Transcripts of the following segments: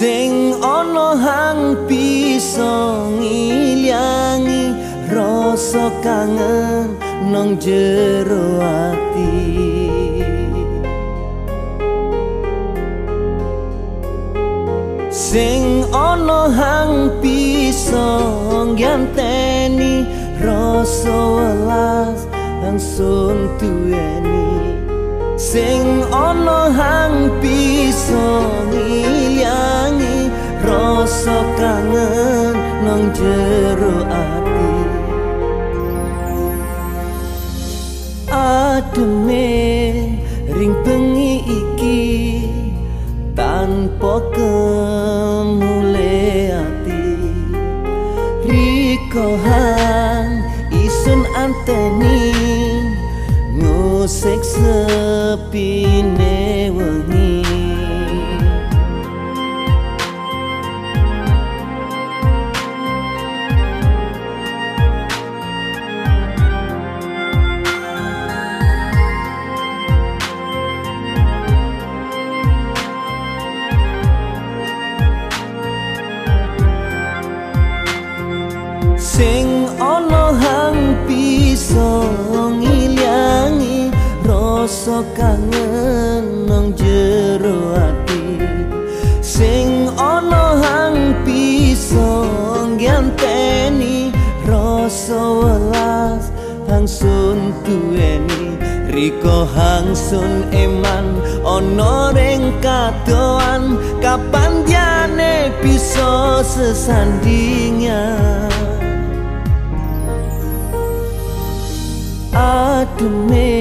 sing ana hang bisa ngilyangi rasa kangen nang jero ati. Sing ana hang bisa nganteni rasa welas langsung tuweni sing ana hang bisa ngilyangi rasa kangen nang jero ati. Ademe ring bengi iki tanpa kemule ati. Rikohan isun anteni ngusik sepine wengi rasa kangen nang jero ati. Sing ana hang bisa nganteni rasa welas. Hangsun tuweni Riko hangsun eman. Ono ring kadoan kapan diane bisa sesandingan? Ademe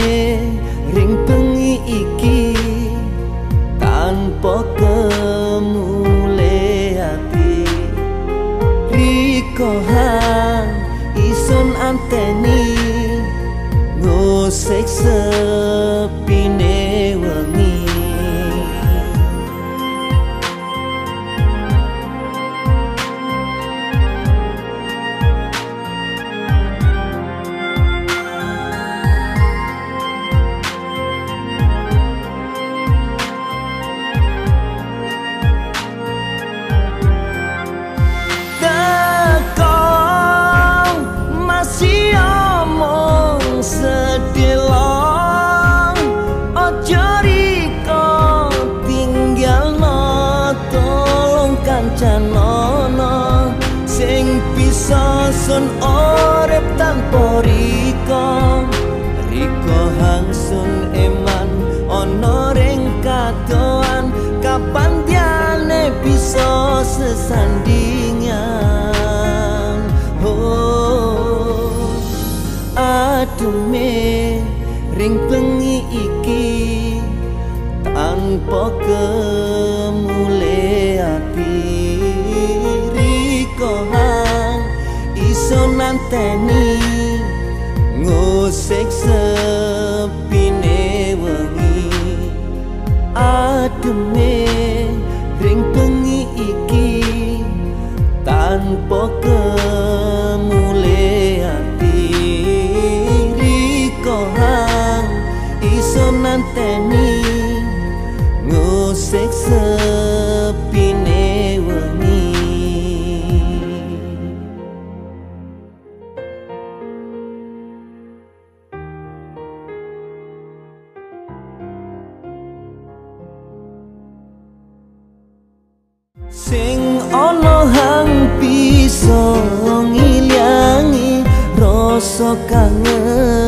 tanpa kemule ati? Rikohan ison anteni ngusik sepine wengi sun orep tanpa riko Riko hangsun eman ono ring kadoan. Kapan diane bisa sesandingan? Oh Adume ring bengi iki Tanpa kemule ati iso nanteni ngusik sepine wengi. Ademe ring bengi iki tanpa kemule sing ana hang bisa ngilyangi rasa kangen